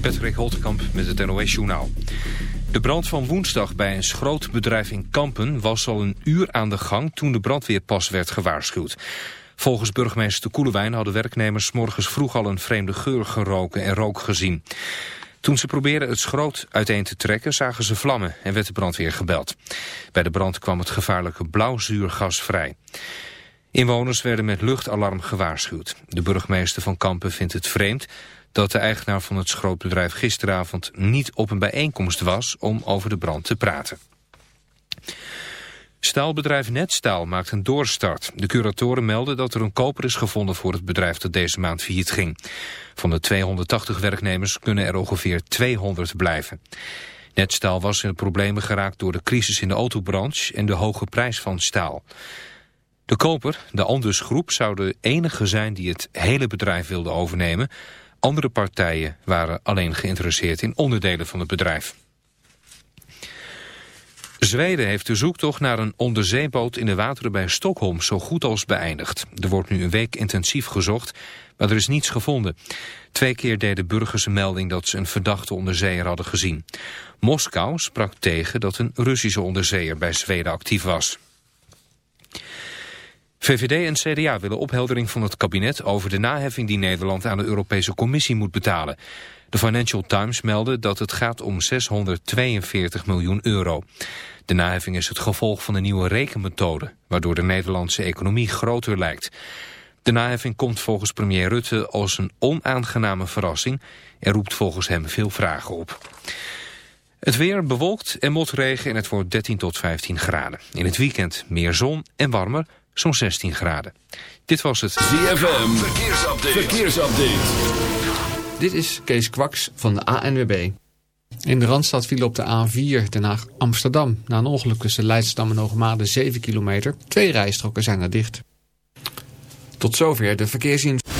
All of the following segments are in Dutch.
Patrick Holtkamp met het NOS-journaal. De brand van woensdag bij een schrootbedrijf in Kampen was al een uur aan de gang toen de brandweer pas werd gewaarschuwd. Volgens burgemeester Koelewijn hadden werknemers morgens vroeg al een vreemde geur geroken en rook gezien. Toen ze probeerden het schroot uiteen te trekken zagen ze vlammen en werd de brandweer gebeld. Bij de brand kwam het gevaarlijke blauwzuurgas vrij. Inwoners werden met luchtalarm gewaarschuwd. De burgemeester van Kampen vindt het vreemd dat de eigenaar van het schrootbedrijf gisteravond niet op een bijeenkomst was om over de brand te praten. Staalbedrijf Netstaal maakt een doorstart. De curatoren melden dat er een koper is gevonden voor het bedrijf dat deze maand failliet ging. Van de 280 werknemers kunnen er ongeveer 200 blijven. Netstaal was in problemen geraakt door de crisis in de autobranche en de hoge prijs van staal. De koper, de Andus Groep, zou de enige zijn die het hele bedrijf wilde overnemen. Andere partijen waren alleen geïnteresseerd in onderdelen van het bedrijf. Zweden heeft de zoektocht naar een onderzeeboot in de wateren bij Stockholm zo goed als beëindigd. Er wordt nu een week intensief gezocht, maar er is niets gevonden. Twee keer deden burgers een melding dat ze een verdachte onderzeeër hadden gezien. Moskou sprak tegen dat een Russische onderzeeër bij Zweden actief was. VVD en CDA willen opheldering van het kabinet over de naheffing die Nederland aan de Europese Commissie moet betalen. De Financial Times meldde dat het gaat om 642 miljoen euro. De naheffing is het gevolg van een nieuwe rekenmethode, waardoor de Nederlandse economie groter lijkt. De naheffing komt volgens premier Rutte als een onaangename verrassing en roept volgens hem veel vragen op. Het weer bewolkt en motregen en het wordt 13 tot 15 graden. In het weekend meer zon en warmer, zo'n 16 graden. Dit was het ZFM Verkeersupdate. Verkeersupdate. Dit is Kees Kwaks van de ANWB. In de Randstad viel op de A4 Den Haag Amsterdam. Na een ongeluk tussen Leidschendam en Hoogmade 7 kilometer. Twee rijstroken zijn er dicht. Tot zover de verkeersinformatie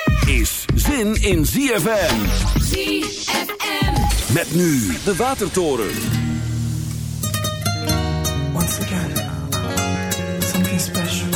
Is zin in ZFM. ZFM. Met nu de Watertoren. Once again, something special.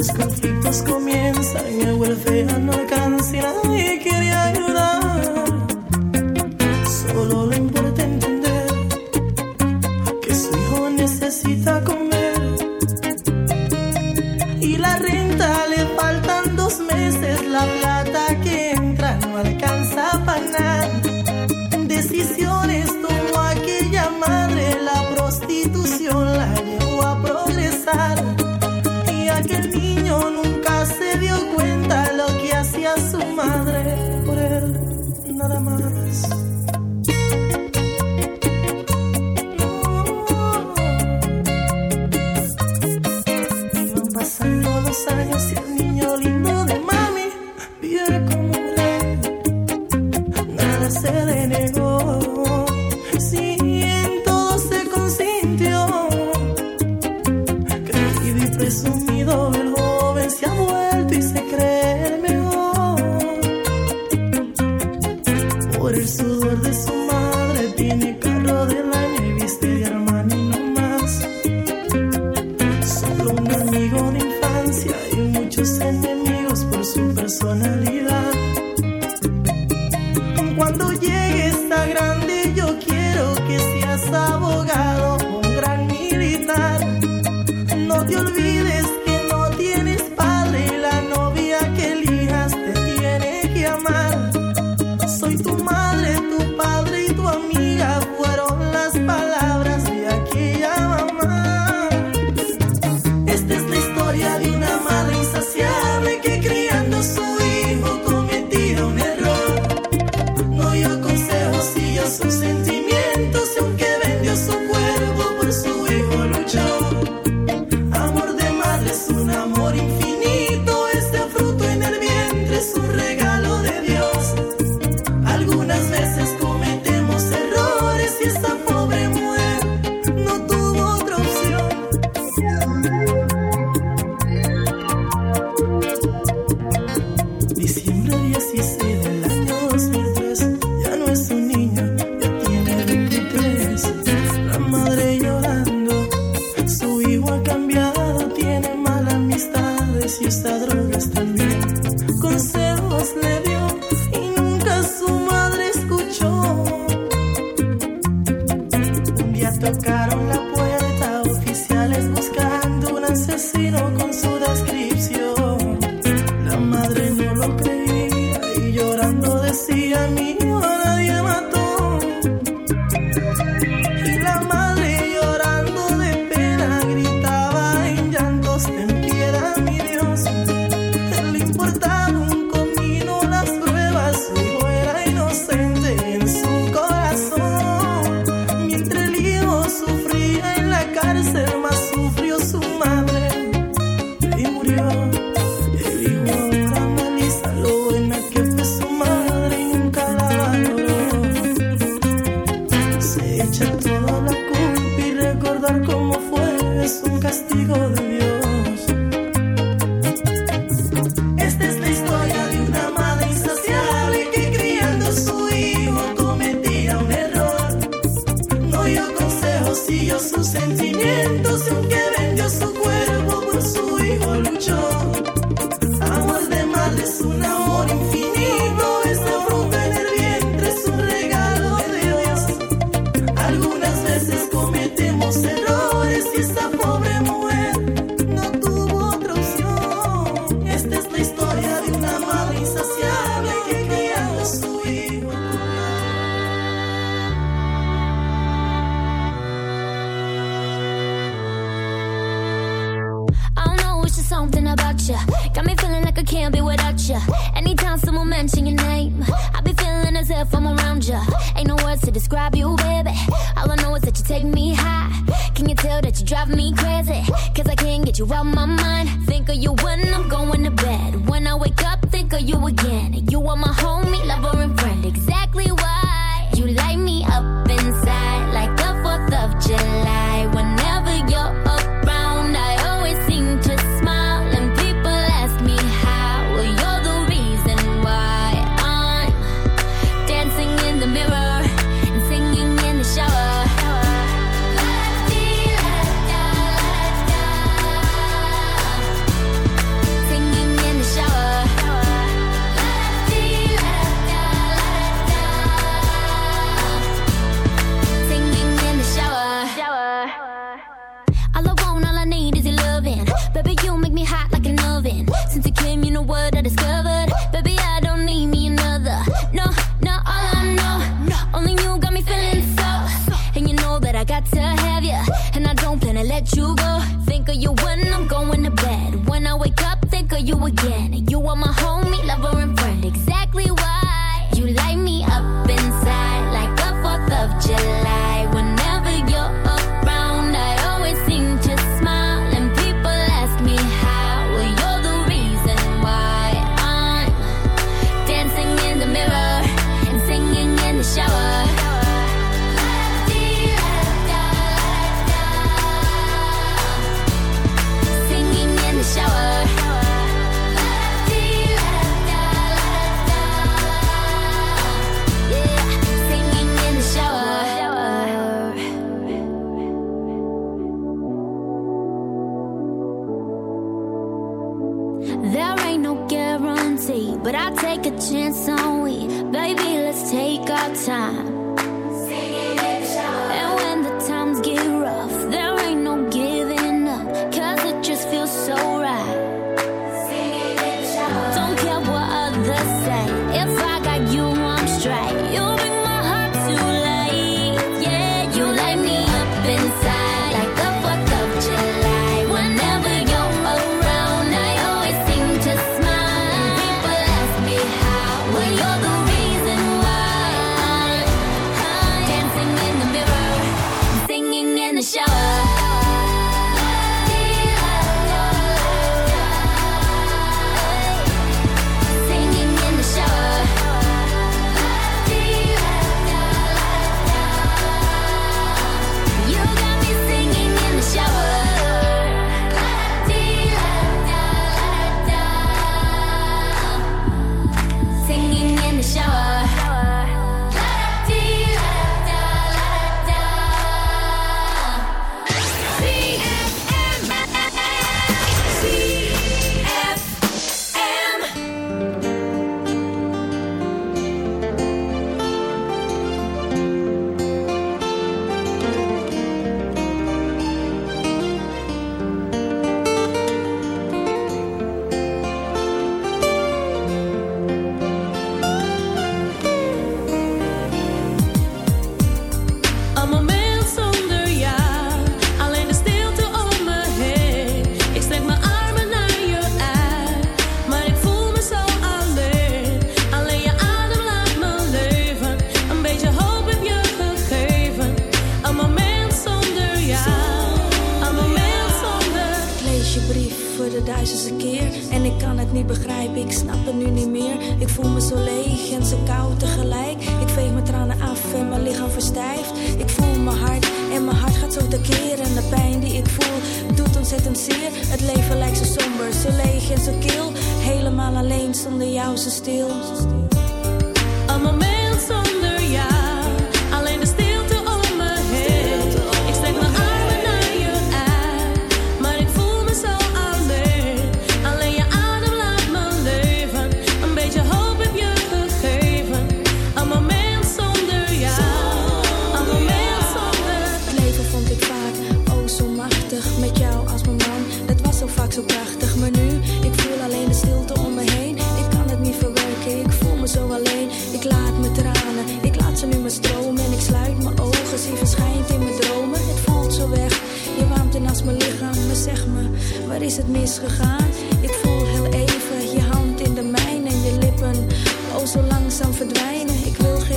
los conflictos comienzan y el welfare no alcanza. olujo.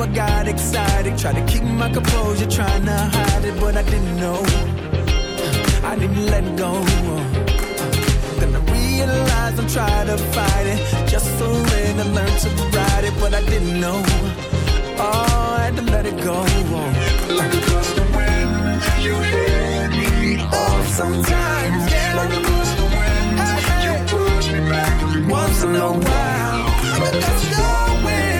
I got excited. Tried to keep my composure, trying to hide it, but I didn't know. I didn't let go. Then I realized I'm trying to fight it. Just surrender, learn to ride it, but I didn't know. Oh, I had to let it go. Like a gust of wind, you hit me off sometimes. Yeah. Like a gust of wind, you push me back once in a while. Like a gust of wind.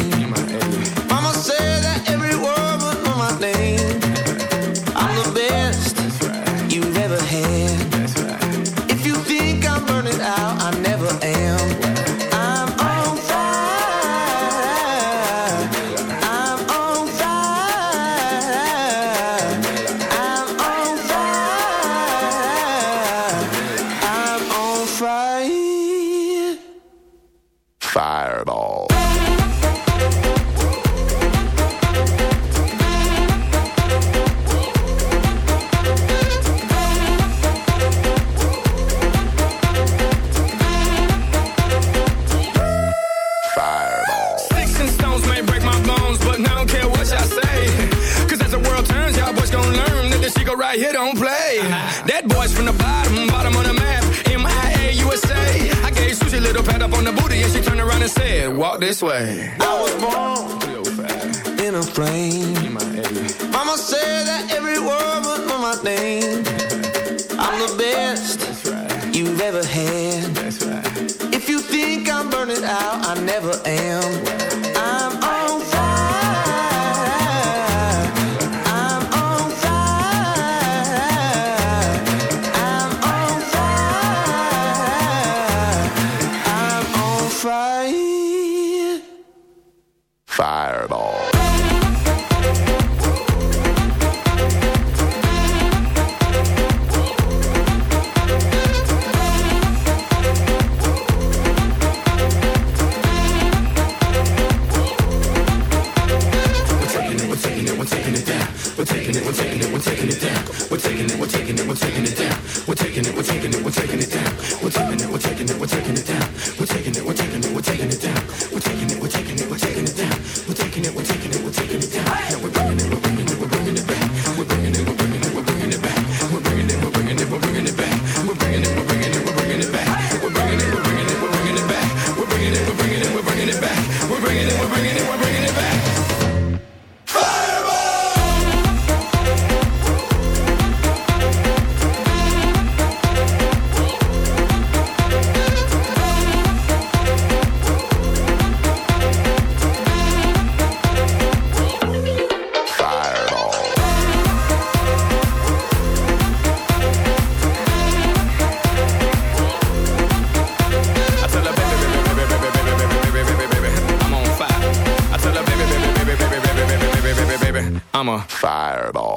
Fireball.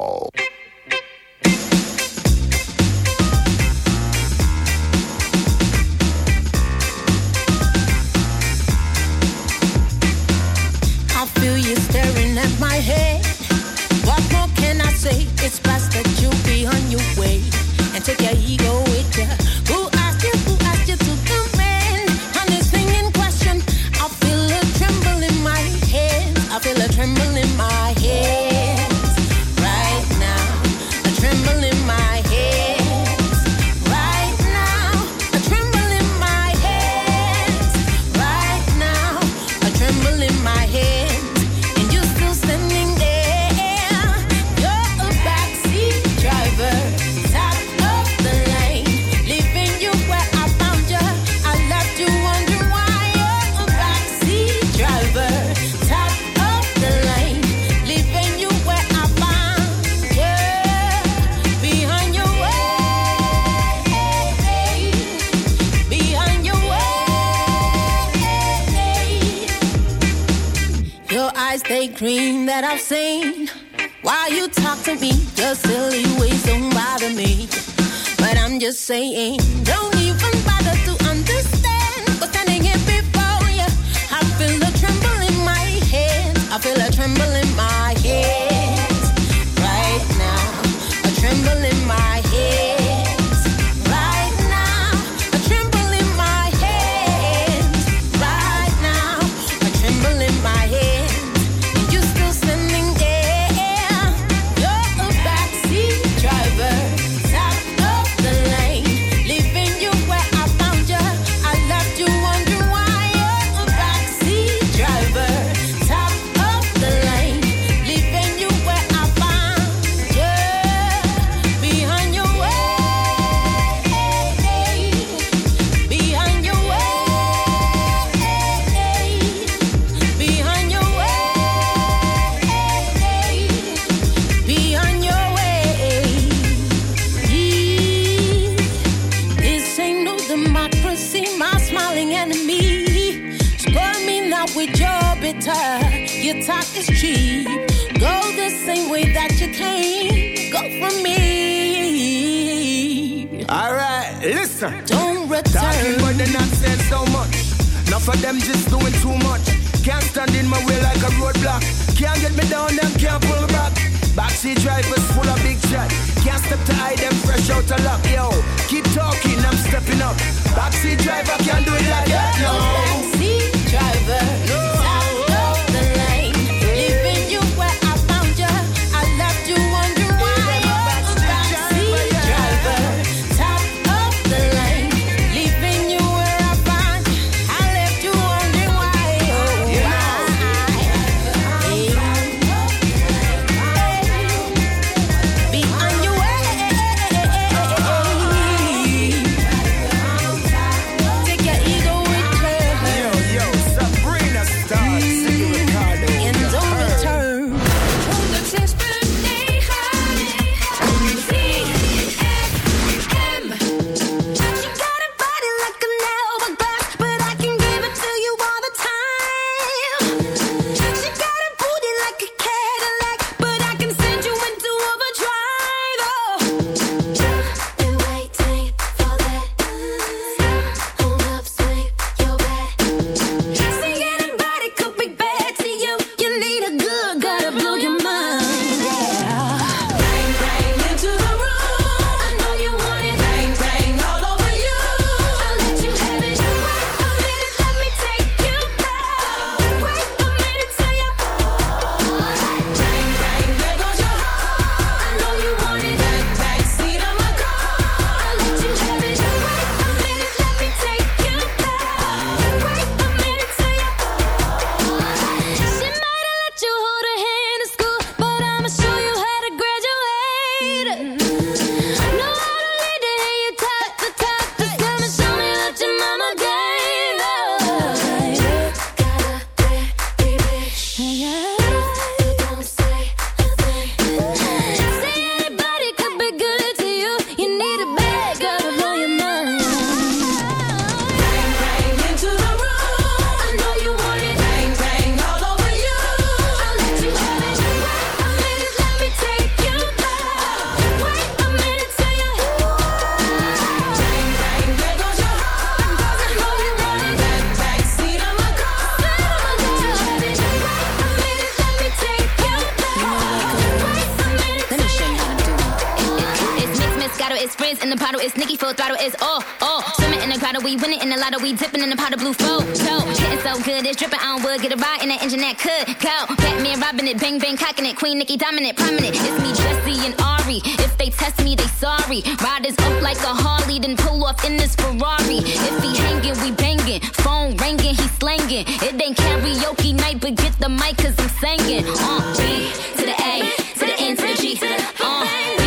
It's friends in the bottle. It's Nicki full throttle. It's all, all. Swimming in the grotto. We winning in the lotto. We dipping in the pot of blue flow. So, getting so good. It's dripping. I don't get a ride in the engine that could go. Batman robbing it. Bang, bang, cocking it. Queen Nicki dominant, prominent. It's me, Jesse, and Ari. If they test me, they sorry. Riders up like a Harley. Then pull off in this Ferrari. If he hanging, we banging. Phone ringing, he slanging. It ain't karaoke night, but get the mic, cause I'm singing. Uh, G to the A, to the N, to the G, to the, uh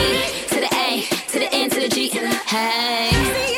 to the N to the G. Hey.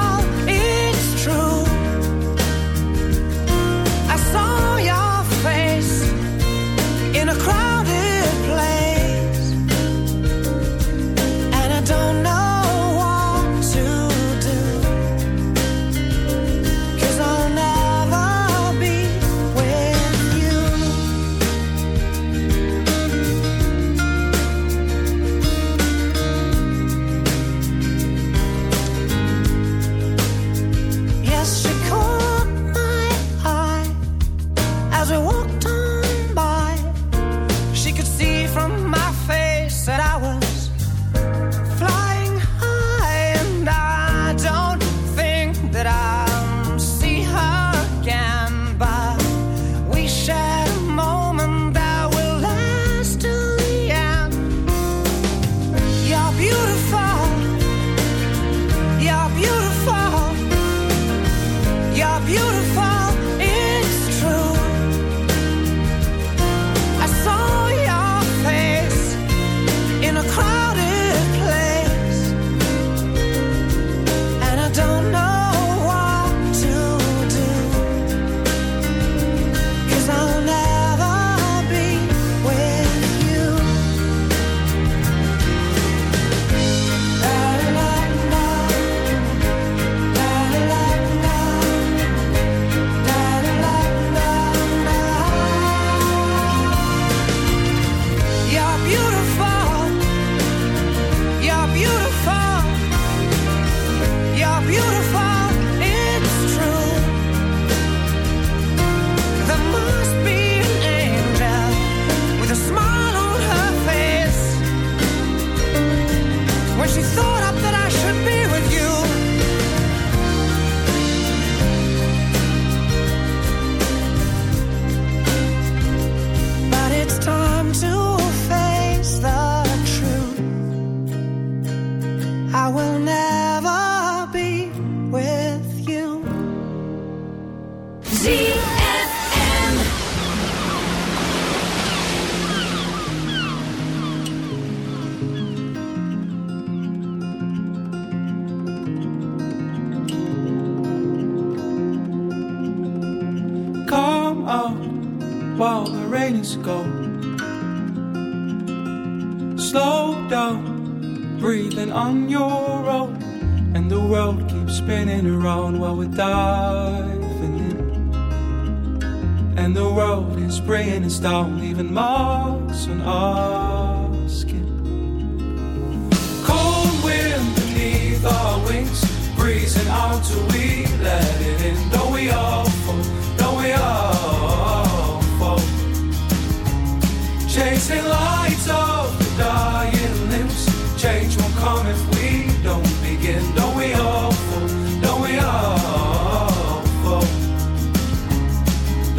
Lights of the dying limbs. Change won't come if we don't begin. Don't we all fall? Don't we all fall?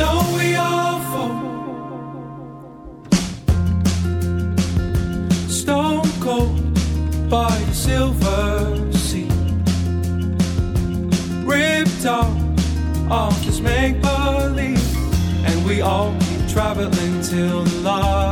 Don't we all fall? Stone cold by the silver sea. Ripped out of this make believe. And we all keep traveling till the lights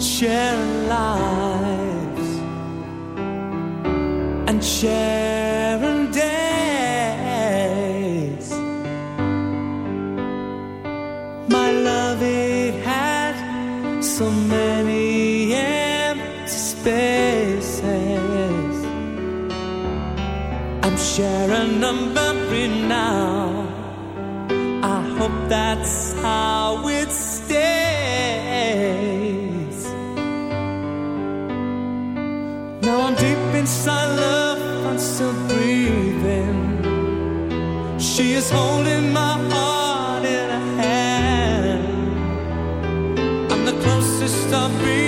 Sharing lives and sharing days. My love, it had so many empty spaces. I'm sharing them every now. I hope that's She is holding my heart in her hand. I'm the closest I've been